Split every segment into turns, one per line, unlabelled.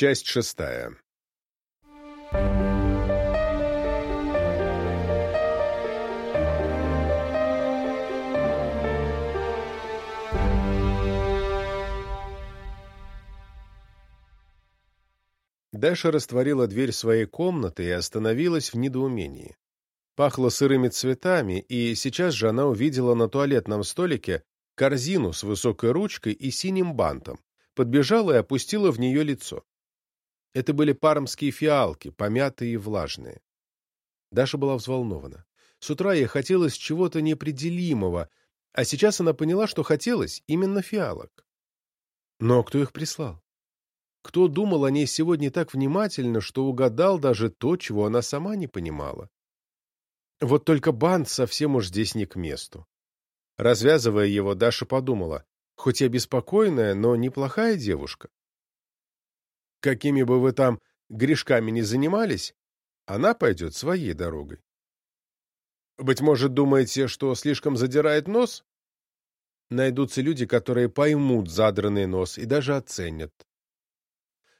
Часть шестая. Даша растворила дверь своей комнаты и остановилась в недоумении. Пахло сырыми цветами, и сейчас же она увидела на туалетном столике корзину с высокой ручкой и синим бантом, подбежала и опустила в нее лицо. Это были пармские фиалки, помятые и влажные. Даша была взволнована. С утра ей хотелось чего-то неопределимого, а сейчас она поняла, что хотелось именно фиалок. Но кто их прислал? Кто думал о ней сегодня так внимательно, что угадал даже то, чего она сама не понимала? Вот только бант совсем уж здесь не к месту. Развязывая его, Даша подумала, хоть и обеспокоенная, но неплохая девушка. Какими бы вы там грешками ни занимались, она пойдет своей дорогой. Быть может, думаете, что слишком задирает нос? Найдутся люди, которые поймут задранный нос и даже оценят.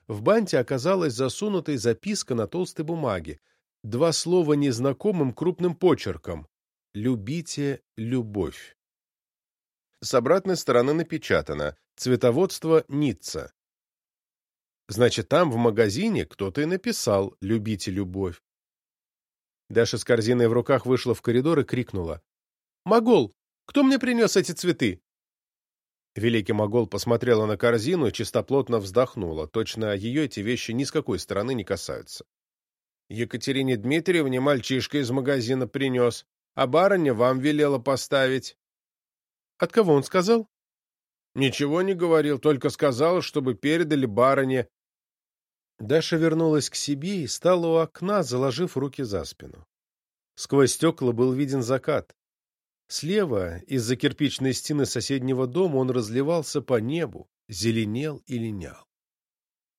В банте оказалась засунутой записка на толстой бумаге, два слова незнакомым крупным почерком «Любите любовь». С обратной стороны напечатано «Цветоводство Ницца». Значит, там, в магазине, кто-то и написал «Любите любовь». Даша с корзиной в руках вышла в коридор и крикнула. «Могол, кто мне принес эти цветы?» Великий Могол посмотрела на корзину и чистоплотно вздохнула. Точно ее эти вещи ни с какой стороны не касаются. Екатерине Дмитриевне мальчишка из магазина принес, а барыня вам велела поставить. От кого он сказал? Ничего не говорил, только сказал, чтобы передали барыне. Даша вернулась к себе и стала у окна, заложив руки за спину. Сквозь стекла был виден закат. Слева, из-за кирпичной стены соседнего дома, он разливался по небу, зеленел и линял.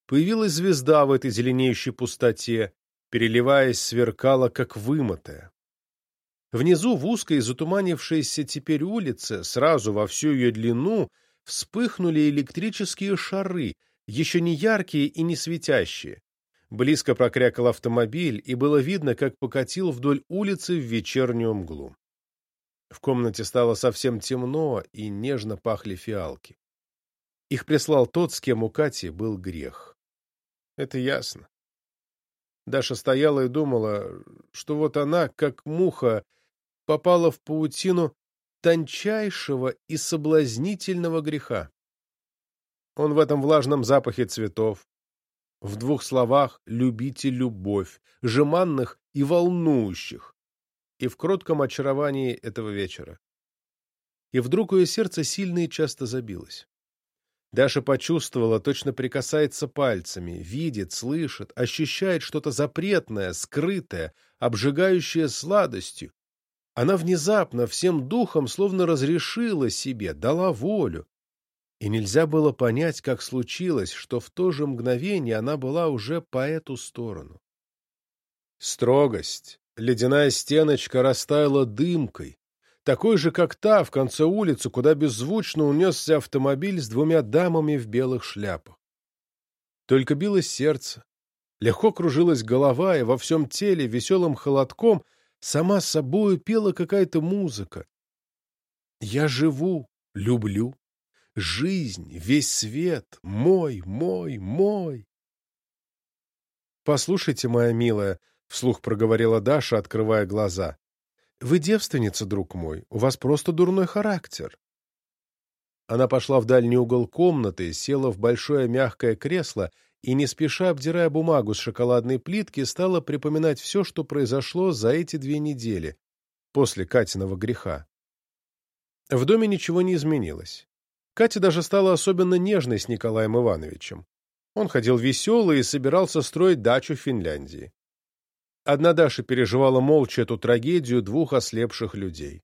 Появилась звезда в этой зеленеющей пустоте, переливаясь, сверкала, как вымытая. Внизу, в узкой, затуманившейся теперь улице, сразу во всю ее длину, вспыхнули электрические шары, еще не яркие и не светящие. Близко прокрякал автомобиль, и было видно, как покатил вдоль улицы в вечернюю мглу. В комнате стало совсем темно, и нежно пахли фиалки. Их прислал тот, с кем у Кати был грех. Это ясно. Даша стояла и думала, что вот она, как муха, попала в паутину тончайшего и соблазнительного греха. Он в этом влажном запахе цветов, в двух словах «любите любовь», жеманных и волнующих, и в кротком очаровании этого вечера. И вдруг ее сердце сильно и часто забилось. Даша почувствовала, точно прикасается пальцами, видит, слышит, ощущает что-то запретное, скрытое, обжигающее сладостью. Она внезапно, всем духом, словно разрешила себе, дала волю. И нельзя было понять, как случилось, что в то же мгновение она была уже по эту сторону. Строгость, ледяная стеночка растаяла дымкой, такой же, как та в конце улицы, куда беззвучно унесся автомобиль с двумя дамами в белых шляпах. Только билось сердце, легко кружилась голова, и во всем теле веселым холодком сама собою пела какая-то музыка. «Я живу, люблю, жизнь, весь свет, мой, мой, мой». «Послушайте, моя милая», — вслух проговорила Даша, открывая глаза. «Вы девственница, друг мой, у вас просто дурной характер». Она пошла в дальний угол комнаты, села в большое мягкое кресло и, не спеша обдирая бумагу с шоколадной плитки, стала припоминать все, что произошло за эти две недели, после Катиного греха. В доме ничего не изменилось. Катя даже стала особенно нежной с Николаем Ивановичем. Он ходил веселый и собирался строить дачу в Финляндии. Одна Даша переживала молча эту трагедию двух ослепших людей.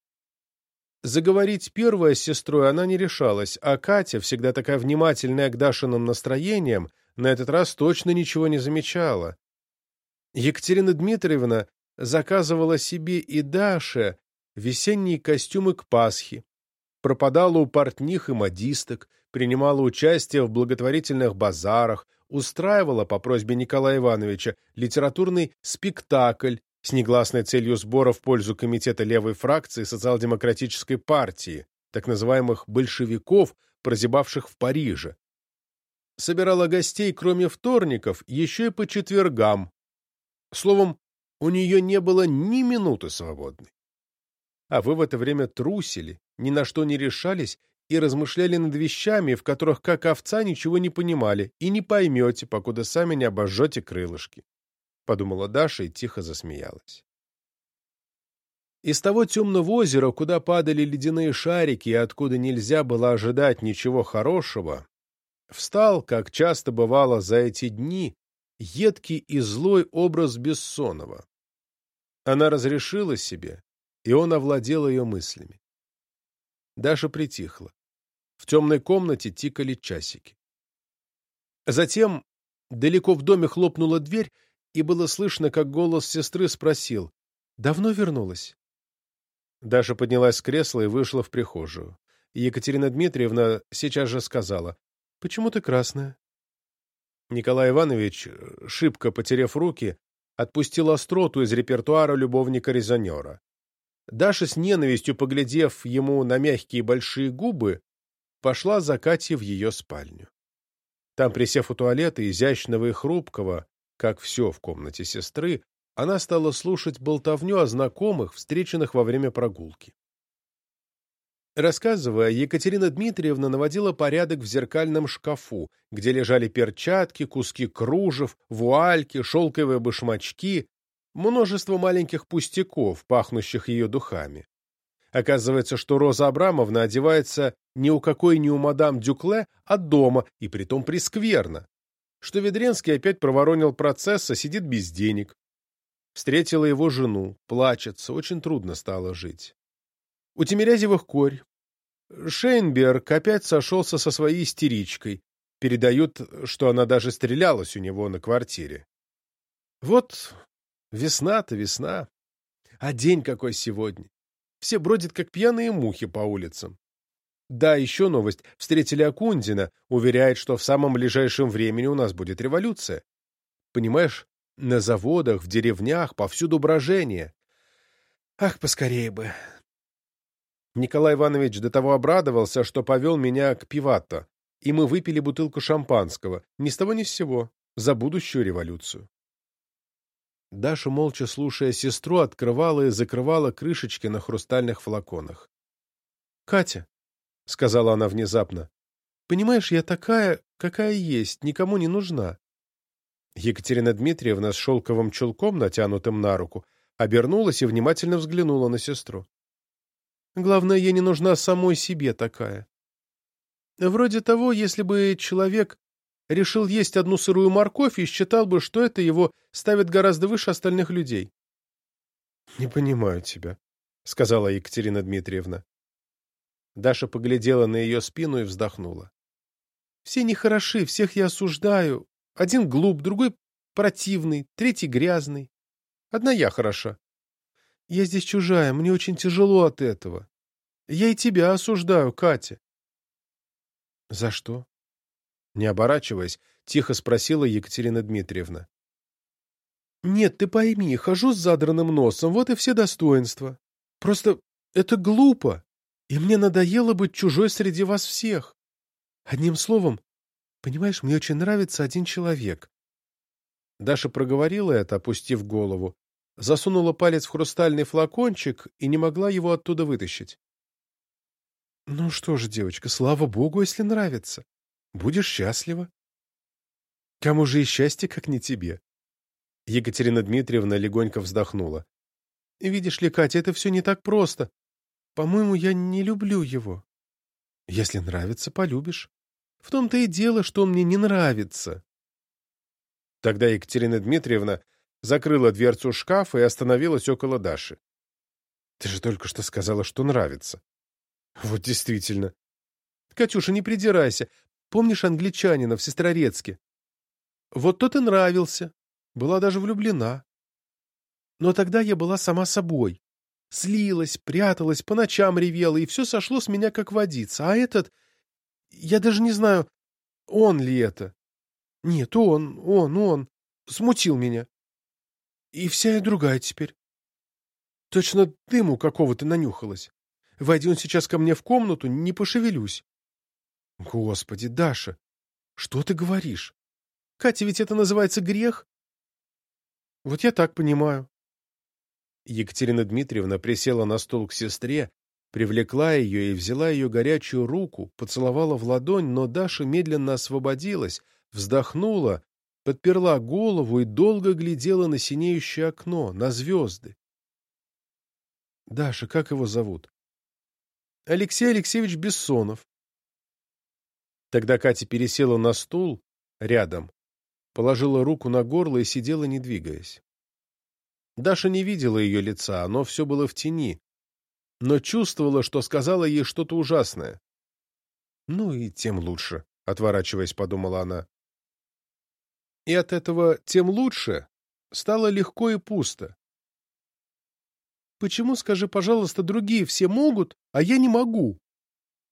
Заговорить первая с сестрой она не решалась, а Катя, всегда такая внимательная к Дашиным настроениям, на этот раз точно ничего не замечала. Екатерина Дмитриевна заказывала себе и Даше весенние костюмы к Пасхе, пропадала у портних и модисток, принимала участие в благотворительных базарах, устраивала по просьбе Николая Ивановича литературный спектакль с негласной целью сбора в пользу комитета левой фракции социал-демократической партии, так называемых большевиков, прозябавших в Париже. Собирала гостей, кроме вторников, еще и по четвергам. Словом, у нее не было ни минуты свободной. А вы в это время трусили, ни на что не решались и размышляли над вещами, в которых, как овца, ничего не понимали, и не поймете, покуда сами не обожжете крылышки. Подумала Даша и тихо засмеялась. Из того темного озера, куда падали ледяные шарики и откуда нельзя было ожидать ничего хорошего, встал, как часто бывало за эти дни, едкий и злой образ Бессонова. Она разрешила себе, и он овладел ее мыслями. Даша притихла. В темной комнате тикали часики. Затем далеко в доме хлопнула дверь, и было слышно, как голос сестры спросил, «Давно вернулась?» Даша поднялась с кресла и вышла в прихожую. Екатерина Дмитриевна сейчас же сказала, «Почему ты красная?» Николай Иванович, шибко потеряв руки, отпустил остроту из репертуара любовника-резонера. Даша с ненавистью, поглядев ему на мягкие большие губы, пошла за Катей в ее спальню. Там, присев у туалета, изящного и хрупкого, как все в комнате сестры, она стала слушать болтовню о знакомых, встреченных во время прогулки. Рассказывая, Екатерина Дмитриевна наводила порядок в зеркальном шкафу, где лежали перчатки, куски кружев, вуальки, шелковые башмачки, множество маленьких пустяков, пахнущих ее духами. Оказывается, что Роза Абрамовна одевается не у какой ни у мадам Дюкле, а дома, и притом прескверно. Что Ведренский опять проворонил процесс, а сидит без денег. Встретила его жену, плачется, очень трудно стало жить. У Тимирязевых корь. Шейнберг опять сошелся со своей истеричкой. Передают, что она даже стрелялась у него на квартире. Вот Весна-то весна. А день какой сегодня. Все бродят, как пьяные мухи по улицам. Да, еще новость. Встретили Акундина. Уверяет, что в самом ближайшем времени у нас будет революция. Понимаешь, на заводах, в деревнях, повсюду брожение. Ах, поскорее бы. Николай Иванович до того обрадовался, что повел меня к Пиватто, и мы выпили бутылку шампанского, ни с того ни с сего, за будущую революцию. Даша, молча слушая сестру, открывала и закрывала крышечки на хрустальных флаконах. — Катя, — сказала она внезапно, — понимаешь, я такая, какая есть, никому не нужна. Екатерина Дмитриевна с шелковым чулком, натянутым на руку, обернулась и внимательно взглянула на сестру. — Главное, я не нужна самой себе такая. Вроде того, если бы человек решил есть одну сырую морковь и считал бы, что это его ставит гораздо выше остальных людей. — Не понимаю тебя, — сказала Екатерина Дмитриевна. Даша поглядела на ее спину и вздохнула. — Все нехороши, всех я осуждаю. Один глуп, другой противный, третий грязный. Одна я хороша. Я здесь чужая, мне очень тяжело от этого. Я и тебя осуждаю, Катя. — За что? Не оборачиваясь, тихо спросила Екатерина Дмитриевна. «Нет, ты пойми, хожу с задранным носом, вот и все достоинства. Просто это глупо, и мне надоело быть чужой среди вас всех. Одним словом, понимаешь, мне очень нравится один человек». Даша проговорила это, опустив голову, засунула палец в хрустальный флакончик и не могла его оттуда вытащить. «Ну что же, девочка, слава богу, если нравится. Будешь счастлива. Кому же и счастье, как не тебе? Екатерина Дмитриевна легонько вздохнула. Видишь ли, Катя, это все не так просто. По-моему, я не люблю его. Если нравится, полюбишь. В том-то и дело, что он мне не нравится. Тогда Екатерина Дмитриевна закрыла дверцу шкафа и остановилась около Даши. Ты же только что сказала, что нравится. Вот действительно. Катюша, не придирайся. Помнишь англичанина в Сестрорецке? Вот тот и нравился. Была даже влюблена. Но тогда я была сама собой. Слилась, пряталась, по ночам ревела, и все сошло с меня как водица. А этот... Я даже не знаю, он ли это.
Нет, он, он, он. Смутил меня. И вся я другая теперь. Точно дыму какого-то нанюхалась. Войди он сейчас ко мне в комнату, не пошевелюсь. Господи, Даша, что ты говоришь? Катя, ведь это называется грех? Вот я так понимаю.
Екатерина Дмитриевна присела на стул к сестре, привлекла ее и взяла ее горячую руку, поцеловала в ладонь, но Даша медленно освободилась, вздохнула, подперла голову и долго глядела на синеющее окно, на звезды. — Даша, как его зовут? — Алексей Алексеевич Бессонов. Тогда Катя пересела на стул рядом, положила руку на горло и сидела, не двигаясь. Даша не видела ее лица, оно все было в тени, но чувствовала, что сказала ей что-то ужасное. «Ну и тем лучше», — отворачиваясь, подумала она. И от этого «тем лучше» стало легко и пусто.
«Почему, скажи, пожалуйста, другие все могут, а я не могу?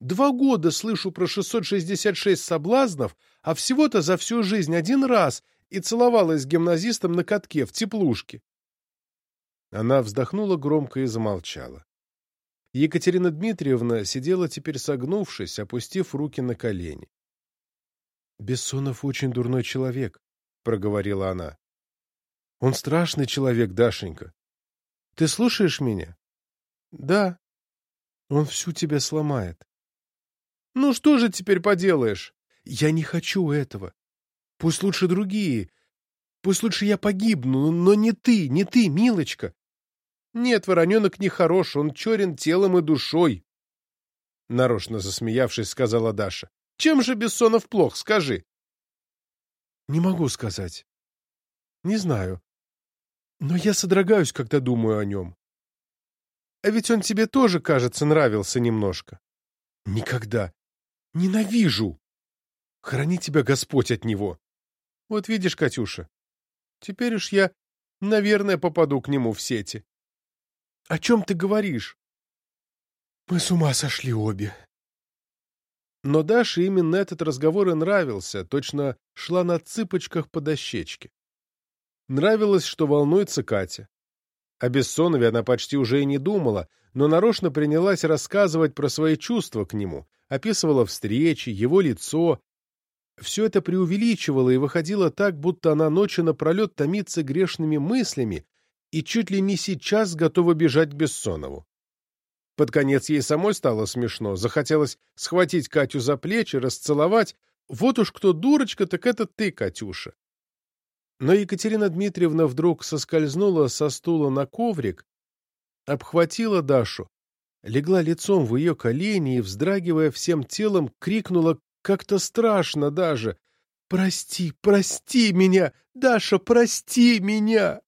Два года слышу про 666 соблазнов, а всего-то за всю жизнь один раз и целовалась с гимназистом на катке в теплушке.
Она вздохнула громко и замолчала. Екатерина Дмитриевна сидела теперь согнувшись, опустив руки на колени. «Бессонов очень дурной человек», — проговорила она. «Он страшный человек, Дашенька. Ты слушаешь меня?»
«Да».
«Он всю тебя сломает».
«Ну что же теперь поделаешь?»
«Я не хочу этого. Пусть лучше другие. Пусть лучше я погибну, но не ты, не ты, милочка.
Нет, вороненок нехорош, он черен телом и душой.
Нарочно засмеявшись, сказала Даша.
Чем же Бессонов плох, скажи?
Не могу сказать. Не знаю. Но я содрогаюсь, когда думаю о нем.
А ведь он тебе тоже, кажется, нравился немножко.
Никогда. Ненавижу. Храни тебя Господь от него.
Вот видишь, Катюша, теперь уж я, наверное, попаду к нему в сети.
О чем ты говоришь?
Мы с ума сошли обе.
Но Даше именно этот разговор и нравился, точно шла на цыпочках по дощечке. Нравилось, что волнуется Катя. О Бессонове она почти уже и не думала, но нарочно принялась рассказывать про свои чувства к нему, описывала встречи, его лицо. Все это преувеличивало и выходило так, будто она ночью напролет томится грешными мыслями и чуть ли не сейчас готова бежать Бессонову. Под конец ей самой стало смешно, захотелось схватить Катю за плечи, расцеловать. Вот уж кто дурочка, так это ты, Катюша. Но Екатерина Дмитриевна вдруг соскользнула со стула на коврик, обхватила Дашу, легла лицом в ее колени и, вздрагивая всем телом, крикнула как-то страшно даже «Прости, прости меня! Даша, прости меня!»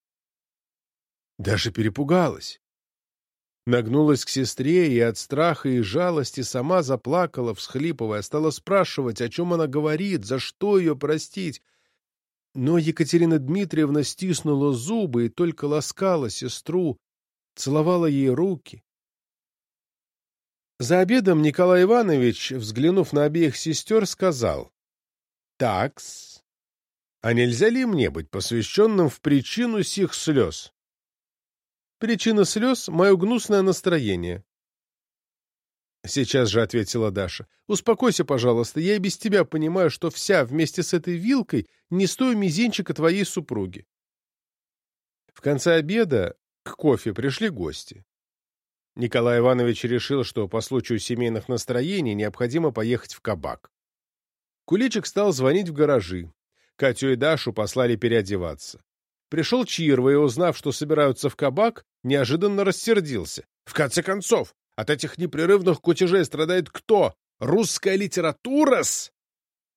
Даша перепугалась. Нагнулась к сестре и от страха и жалости сама заплакала, всхлипывая, стала спрашивать, о чем она говорит, за что ее простить. Но Екатерина Дмитриевна стиснула зубы и только ласкала сестру, целовала ей руки. За обедом Николай Иванович, взглянув на обеих сестер, сказал, «Такс, а нельзя ли мне быть посвященным в причину сих слез?» Причина слез — мое гнусное настроение. Сейчас же ответила Даша. Успокойся, пожалуйста, я и без тебя понимаю, что вся вместе с этой вилкой не стою мизинчика твоей супруги. В конце обеда к кофе пришли гости. Николай Иванович решил, что по случаю семейных настроений необходимо поехать в кабак. Куличик стал звонить в гаражи. Катю и Дашу послали переодеваться. Пришел Чирва и, узнав, что собираются в кабак, неожиданно рассердился. В конце концов, от этих непрерывных кутежей страдает кто? Русская литература-с?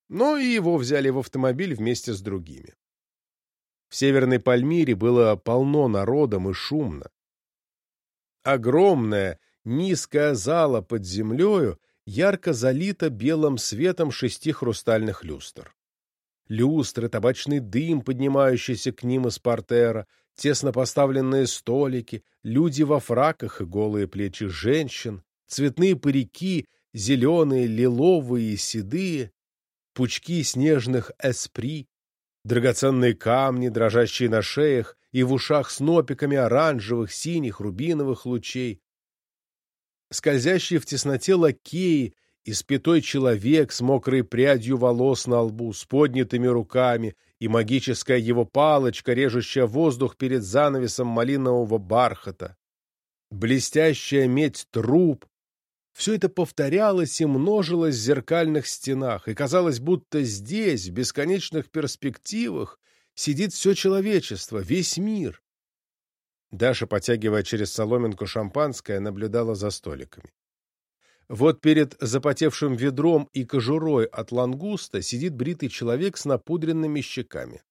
Но и его взяли в автомобиль вместе с другими. В Северной Пальмире было полно народом и шумно. Огромная, низкая зала под землею ярко залита белым светом шести хрустальных люстр. Люстры, табачный дым, поднимающийся к ним из портера, тесно поставленные столики, люди во фраках и голые плечи женщин, цветные парики, зеленые, лиловые и седые, пучки снежных эспри, Драгоценные камни, дрожащие на шеях и в ушах снопиками оранжевых, синих, рубиновых лучей. Скользящие в тесноте лакеи, испятой человек с мокрой прядью волос на лбу, с поднятыми руками, и магическая его палочка, режущая воздух перед занавесом малинового бархата. Блестящая медь труб. Все это повторялось и множилось в зеркальных стенах, и казалось, будто здесь, в бесконечных перспективах, сидит все человечество, весь мир. Даша, потягивая через соломинку шампанское, наблюдала за столиками. Вот перед запотевшим ведром и кожурой от лангуста сидит бритый человек с напудренными щеками.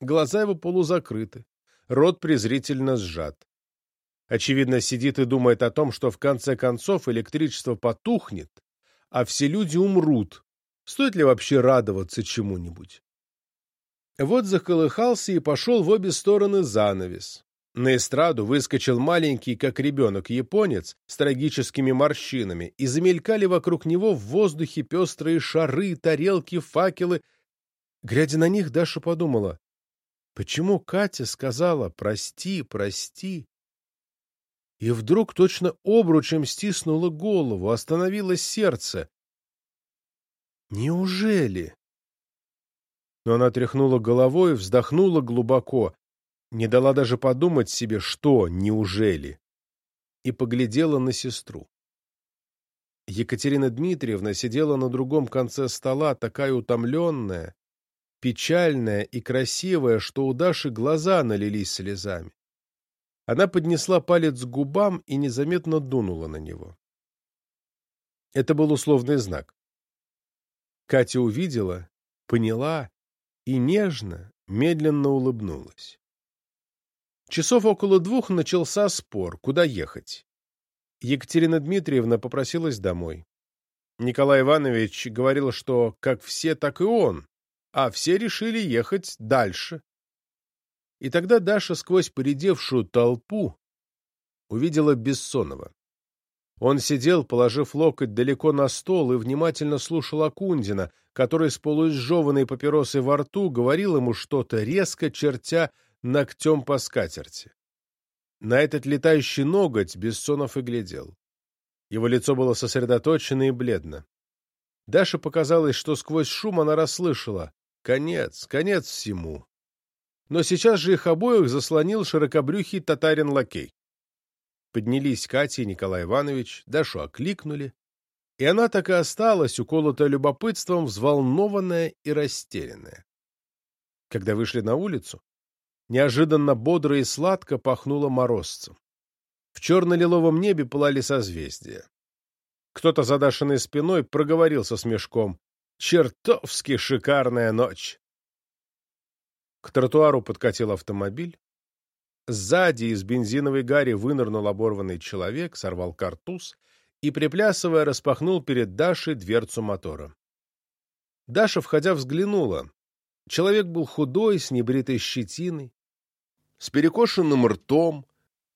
Глаза его полузакрыты, рот презрительно сжат. Очевидно, сидит и думает о том, что в конце концов электричество потухнет, а все люди умрут. Стоит ли вообще радоваться чему-нибудь? Вот заколыхался и пошел в обе стороны занавес. На эстраду выскочил маленький, как ребенок, японец с трагическими морщинами, и замелькали вокруг него в воздухе пестрые шары, тарелки, факелы. Глядя на них, Даша подумала, почему Катя сказала «прости, прости»? И вдруг точно обручем стиснуло голову, остановилось сердце. Неужели? Но она тряхнула головой, вздохнула глубоко, не дала даже подумать себе, что «неужели?» и поглядела на сестру. Екатерина Дмитриевна сидела на другом конце стола, такая утомленная, печальная и красивая, что у Даши глаза налились слезами. Она поднесла палец к губам и незаметно дунула на него. Это был условный знак. Катя увидела, поняла и нежно, медленно улыбнулась. Часов около двух начался спор, куда ехать. Екатерина Дмитриевна попросилась домой. Николай Иванович говорил, что как все, так и он, а все решили ехать дальше. И тогда Даша сквозь поредевшую толпу увидела Бессонова. Он сидел, положив локоть далеко на стол, и внимательно слушал Акундина, который с полуизжеванной папиросой во рту говорил ему что-то, резко чертя ногтем по скатерти. На этот летающий ноготь Бессонов и глядел. Его лицо было сосредоточено и бледно. Даше показалось, что сквозь шум она расслышала «Конец, конец всему». Но сейчас же их обоих заслонил широкобрюхий татарин-лакей. Поднялись Катя и Николай Иванович, Дашу окликнули, и она так и осталась, уколотая любопытством, взволнованная и растерянная. Когда вышли на улицу, неожиданно бодро и сладко пахнуло морозцем. В черно-лиловом небе пылали созвездия. Кто-то за Дашиной спиной проговорил со смешком «Чертовски шикарная ночь!» К тротуару подкатил автомобиль. Сзади из бензиновой гари вынырнул оборванный человек, сорвал картуз и, приплясывая, распахнул перед Дашей дверцу мотора. Даша, входя, взглянула. Человек был худой, с небритой щетиной, с перекошенным ртом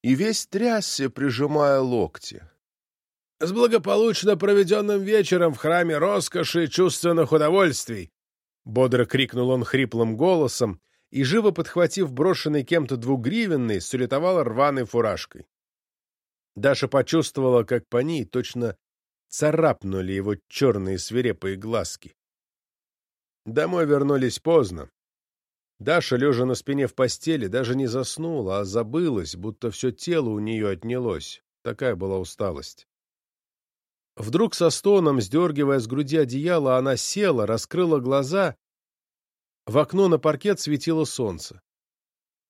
и весь трясся, прижимая локти. «С благополучно проведенным вечером в храме роскоши и чувственных удовольствий!» Бодро крикнул он хриплым голосом и, живо подхватив брошенный кем-то двугривенный, салютовал рваной фуражкой. Даша почувствовала, как по ней точно царапнули его черные свирепые глазки. Домой вернулись поздно. Даша, лежа на спине в постели, даже не заснула, а забылась, будто все тело у нее отнялось. Такая была усталость. Вдруг со стоном, сдергивая с груди одеяло, она села, раскрыла глаза. В окно на паркет светило солнце.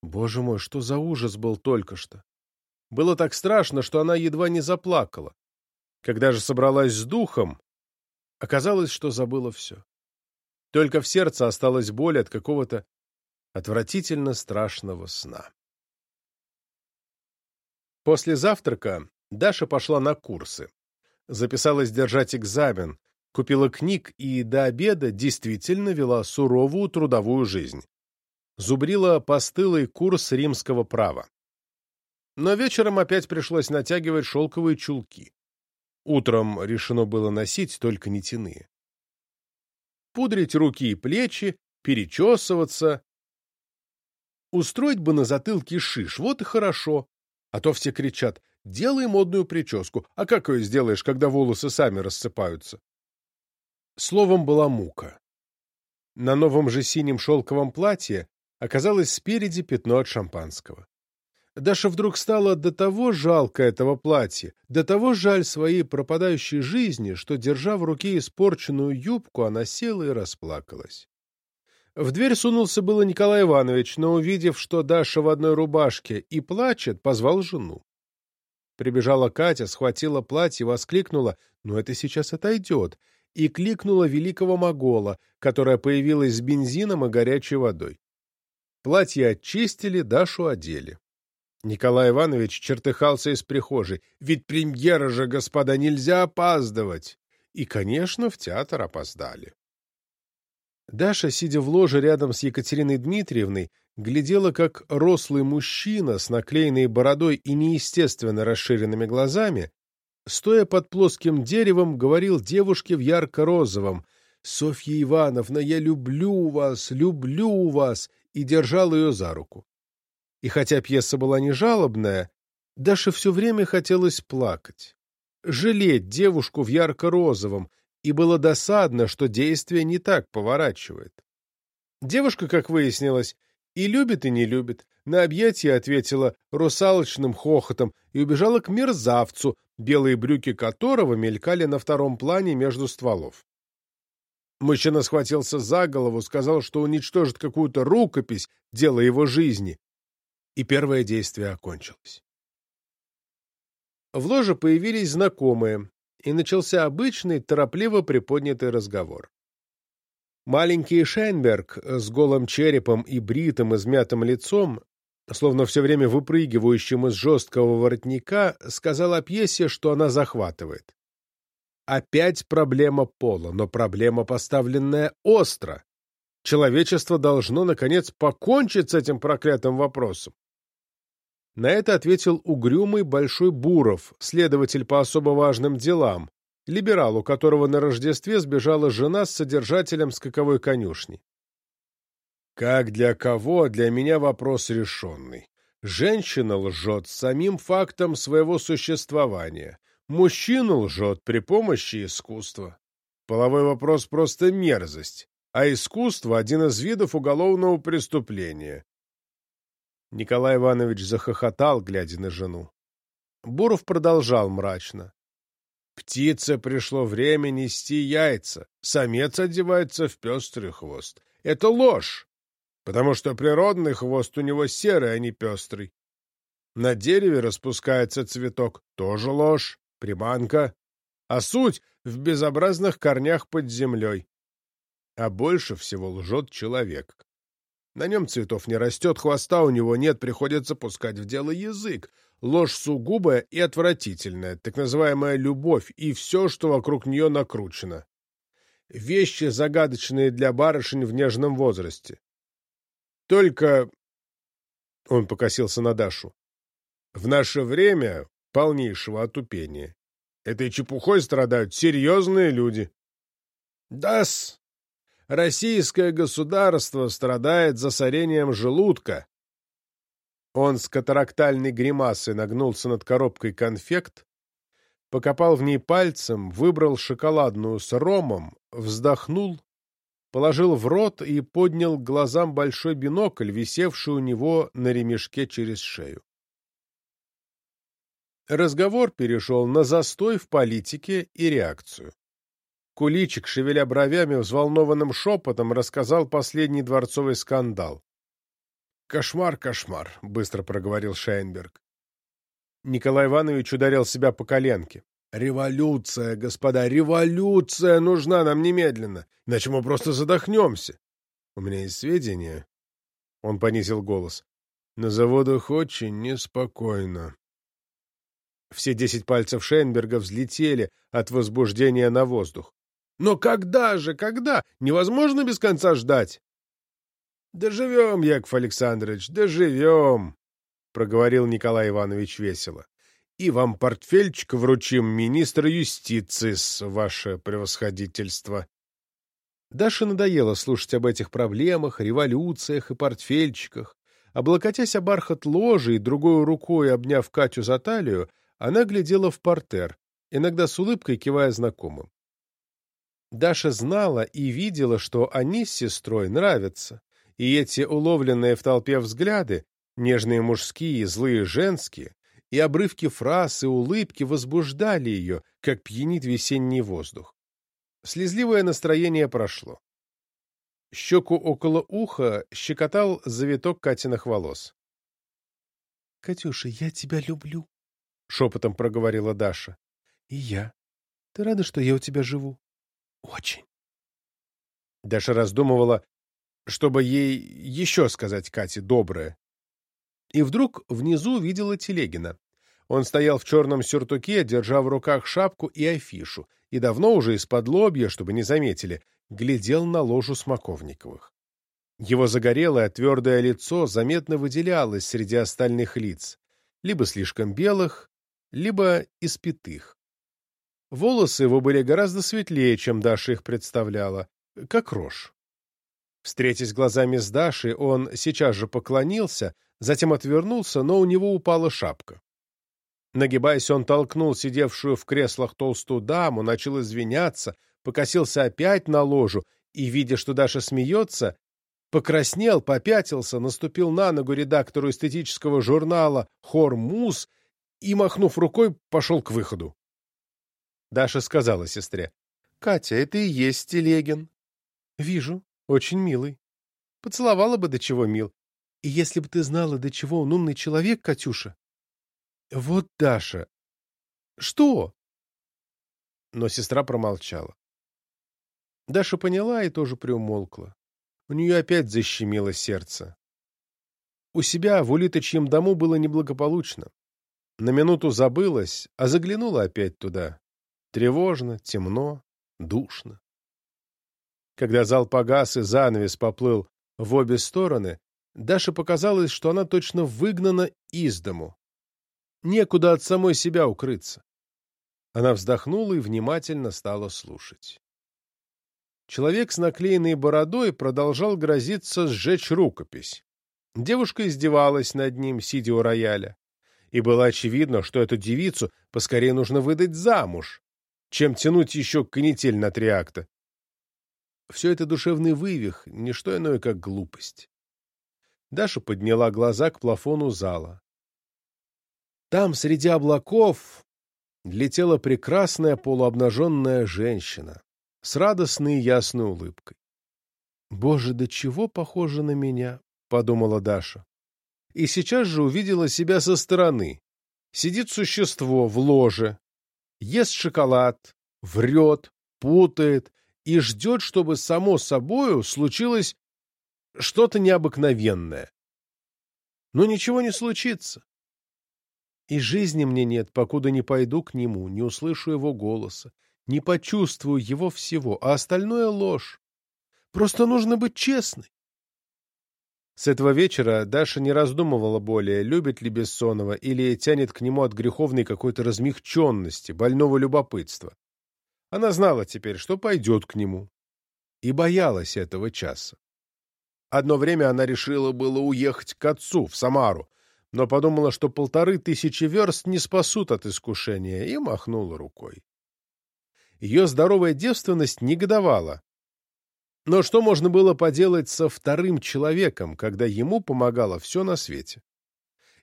Боже мой, что за ужас был только что! Было так страшно, что она едва не заплакала. Когда же собралась с духом, оказалось, что забыла все. Только в сердце осталась боль от какого-то отвратительно страшного сна. После завтрака Даша пошла на курсы. Записалась держать экзамен, купила книг и до обеда действительно вела суровую трудовую жизнь. Зубрила постылый курс римского права. Но вечером опять пришлось натягивать шелковые чулки. Утром решено было носить только нитяные. Пудрить руки и плечи перечесываться. Устроить бы на затылке шиш, вот и хорошо. А то все кричат «делай модную прическу», а как ее сделаешь, когда волосы сами рассыпаются? Словом, была мука. На новом же синем шелковом платье оказалось спереди пятно от шампанского. Даша вдруг стало до того жалко этого платья, до того жаль своей пропадающей жизни, что, держа в руке испорченную юбку, она села и расплакалась. В дверь сунулся было Николай Иванович, но, увидев, что Даша в одной рубашке и плачет, позвал жену. Прибежала Катя, схватила платье, воскликнула «Ну это сейчас отойдет!» И кликнула великого могола, которая появилась с бензином и горячей водой. Платье очистили, Дашу одели. Николай Иванович чертыхался из прихожей. «Ведь премьера же, господа, нельзя опаздывать!» И, конечно, в театр опоздали. Даша, сидя в ложе рядом с Екатериной Дмитриевной, глядела, как рослый мужчина с наклеенной бородой и неестественно расширенными глазами, стоя под плоским деревом, говорил девушке в ярко-розовом «Софья Ивановна, я люблю вас, люблю вас!» и держал ее за руку. И хотя пьеса была не жалобная, Даше все время хотелось плакать, жалеть девушку в ярко-розовом, и было досадно, что действие не так поворачивает. Девушка, как выяснилось, и любит, и не любит. На объятие ответила русалочным хохотом и убежала к мерзавцу, белые брюки которого мелькали на втором плане между стволов. Мужчина схватился за голову, сказал, что уничтожит какую-то рукопись, дело его жизни, и первое действие окончилось. В ложе появились знакомые, и начался обычный, торопливо приподнятый разговор. Маленький Шайнберг с голым черепом и бритым измятым лицом, словно все время выпрыгивающим из жесткого воротника, сказал о пьесе, что она захватывает. Опять проблема пола, но проблема, поставленная остро. Человечество должно, наконец, покончить с этим проклятым вопросом. На это ответил угрюмый Большой Буров, следователь по особо важным делам, либерал, у которого на Рождестве сбежала жена с содержателем скаковой конюшни. Как для кого, для меня вопрос решенный. Женщина лжет самим фактом своего существования. Мужчина лжет при помощи искусства. Половой вопрос просто мерзость, а искусство – один из видов уголовного преступления. Николай Иванович захохотал, глядя на жену. Буров продолжал мрачно. Птице пришло время нести яйца. Самец одевается в пестрый хвост. Это ложь, потому что природный хвост у него серый, а не пестрый. На дереве распускается цветок. Тоже ложь, приманка. А суть в безобразных корнях под землей. А больше всего лжет человек. На нем цветов не растет, хвоста у него нет, приходится пускать в дело язык. Ложь сугубая и отвратительная, так называемая любовь и все, что вокруг нее накручено. Вещи, загадочные для барышень в нежном возрасте. Только... Он покосился на Дашу. В наше время полнейшего отупения. Этой чепухой страдают серьезные люди. Да-с, Российское государство страдает засорением желудка. Он с катарактальной гримасой нагнулся над коробкой конфект, покопал в ней пальцем, выбрал шоколадную с ромом, вздохнул, положил в рот и поднял к глазам большой бинокль, висевший у него на ремешке через шею. Разговор перешел на застой в политике и реакцию. Куличик, шевеля бровями, взволнованным шепотом рассказал последний дворцовый скандал. «Кошмар, кошмар», — быстро проговорил Шейнберг. Николай Иванович ударил себя по коленке. «Революция, господа, революция нужна нам немедленно, иначе мы просто задохнемся. У меня есть сведения...» Он понизил голос. «На заводах очень неспокойно». Все десять пальцев Шейнберга взлетели от возбуждения на воздух. Но когда же, когда? Невозможно без конца ждать. — Доживем, Яков Александрович, доживем, — проговорил Николай Иванович весело. — И вам портфельчик вручим министра юстиции, ваше превосходительство. Даше надоело слушать об этих проблемах, революциях и портфельчиках. Облокотясь о бархат ложи и другой рукой обняв Катю за талию, она глядела в портер, иногда с улыбкой кивая знакомым. Даша знала и видела, что они с сестрой нравятся, и эти уловленные в толпе взгляды, нежные мужские, злые женские, и обрывки фраз и улыбки возбуждали ее, как пьянит весенний воздух. Слезливое настроение прошло. Щеку около уха щекотал завиток Катиных волос.
— Катюша, я тебя люблю, — шепотом проговорила Даша. — И я. Ты рада, что я у тебя живу? — Очень.
Даша раздумывала, чтобы ей еще сказать Кате доброе. И вдруг внизу видела Телегина. Он стоял в черном сюртуке, держа в руках шапку и афишу, и давно уже из-под лобья, чтобы не заметили, глядел на ложу Смоковниковых. Его загорелое твердое лицо заметно выделялось среди остальных лиц, либо слишком белых, либо испитых. Волосы его были гораздо светлее, чем Даша их представляла, как рожь. Встретясь глазами с Дашей, он сейчас же поклонился, затем отвернулся, но у него упала шапка. Нагибаясь, он толкнул сидевшую в креслах толстую даму, начал извиняться, покосился опять на ложу и, видя, что Даша смеется, покраснел, попятился, наступил на ногу редактору эстетического журнала «Хор Муз» и, махнув рукой, пошел к выходу. Даша сказала сестре, «Катя, это и есть Телегин». «Вижу, очень милый. Поцеловала бы, до чего мил. И если бы ты знала, до чего он умный человек, Катюша, вот Даша. Что? Но сестра промолчала. Даша поняла и тоже приумолкла. У нее опять защемило сердце. У себя в улиточьем дому было неблагополучно. На минуту забылась, а заглянула опять туда. Тревожно, темно, душно. Когда зал погас и занавес поплыл в обе стороны, Даше показалось, что она точно выгнана из дому. Некуда от самой себя укрыться. Она вздохнула и внимательно стала слушать. Человек с наклеенной бородой продолжал грозиться сжечь рукопись. Девушка издевалась над ним, сидя у рояля. И было очевидно, что эту девицу поскорее нужно выдать замуж, чем тянуть еще канитель на три акта. Все это душевный вывих, не что иное, как глупость. Даша подняла глаза к плафону зала. Там, среди облаков, летела прекрасная полуобнаженная женщина с радостной и ясной улыбкой. «Боже, до чего похоже на меня!» — подумала Даша. И сейчас же увидела себя со стороны. Сидит существо в ложе, ест шоколад, врет, путает и ждет, чтобы само собою случилось что-то необыкновенное. Но ничего не случится. И жизни мне нет, покуда не пойду к нему, не услышу его голоса, не почувствую его всего, а остальное — ложь. Просто нужно быть честной. С этого вечера Даша не раздумывала более, любит ли Бессонова или тянет к нему от греховной какой-то размягченности, больного любопытства. Она знала теперь, что пойдет к нему, и боялась этого часа. Одно время она решила было уехать к отцу, в Самару, но подумала, что полторы тысячи верст не спасут от искушения, и махнула рукой. Ее здоровая девственность негодовала. Но что можно было поделать со вторым человеком, когда ему помогало все на свете?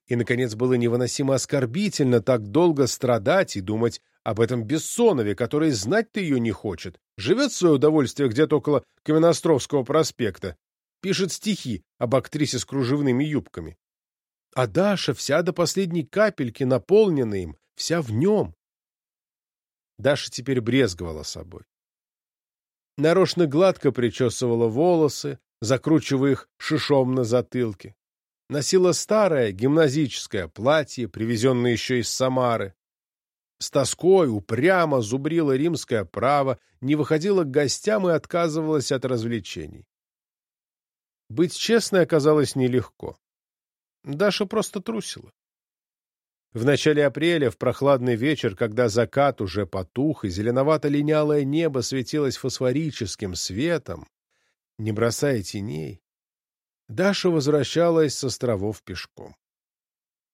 И, наконец, было невыносимо оскорбительно так долго страдать и думать об этом Бессонове, который знать-то ее не хочет, живет в свое удовольствие где-то около Каменостровского проспекта, пишет стихи об актрисе с кружевными юбками. А Даша вся до последней капельки наполнена им, вся в нем. Даша теперь брезговала собой. Нарочно гладко причесывала волосы, закручивая их шишом на затылке. Носила старое гимназическое платье, привезенное еще из Самары. С тоской упрямо зубрила римское право, не выходила к гостям и отказывалась от развлечений. Быть честной оказалось нелегко. Даша просто трусила. В начале апреля, в прохладный вечер, когда закат уже потух и зеленовато-линялое небо светилось фосфорическим светом, не бросая теней, Даша возвращалась с островов пешком.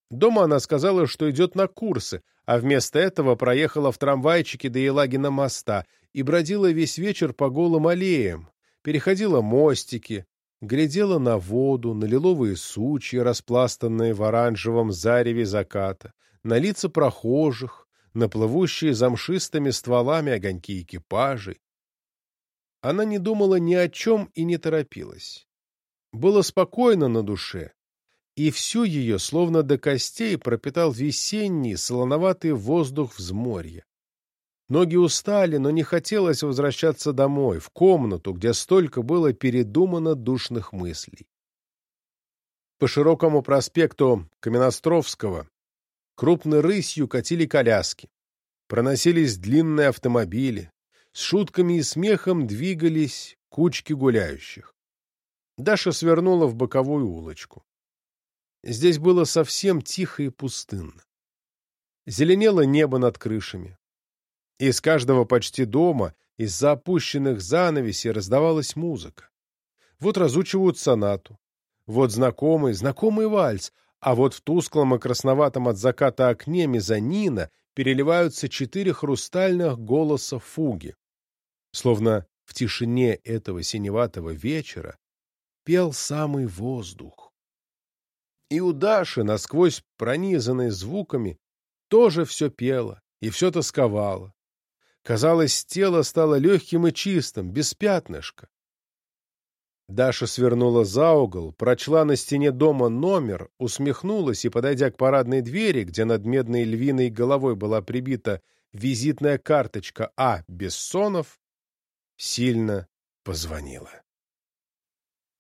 Дома она сказала, что идет на курсы, а вместо этого проехала в трамвайчике до Елагина моста и бродила весь вечер по голым аллеям, переходила мостики, глядела на воду, на лиловые сучья, распластанные в оранжевом зареве заката, на лица прохожих, на плывущие замшистыми стволами огоньки экипажей. Она не думала ни о чем и не торопилась. Было спокойно на душе, и всю ее, словно до костей, пропитал весенний, солоноватый воздух взморья. Ноги устали, но не хотелось возвращаться домой, в комнату, где столько было передумано душных мыслей. По широкому проспекту Каменостровского крупной рысью катили коляски. Проносились длинные автомобили. С шутками и смехом двигались кучки гуляющих. Даша свернула в боковую улочку. Здесь было совсем тихо и пустынно. Зеленело небо над крышами. Из каждого почти дома, из-за опущенных занавесей раздавалась музыка. Вот разучивают сонату, вот знакомый, знакомый вальс, а вот в тусклом и красноватом от заката окне мезонина переливаются четыре хрустальных голоса фуги. Словно в тишине этого синеватого вечера пел самый воздух. И у Даши, насквозь пронизанной звуками, тоже все пело и все тосковало. Казалось, тело стало легким и чистым, без пятнышка. Даша свернула за угол, прочла на стене дома номер, усмехнулась и, подойдя к парадной двери, где над медной львиной головой была прибита визитная карточка А. Бессонов, сильно позвонила.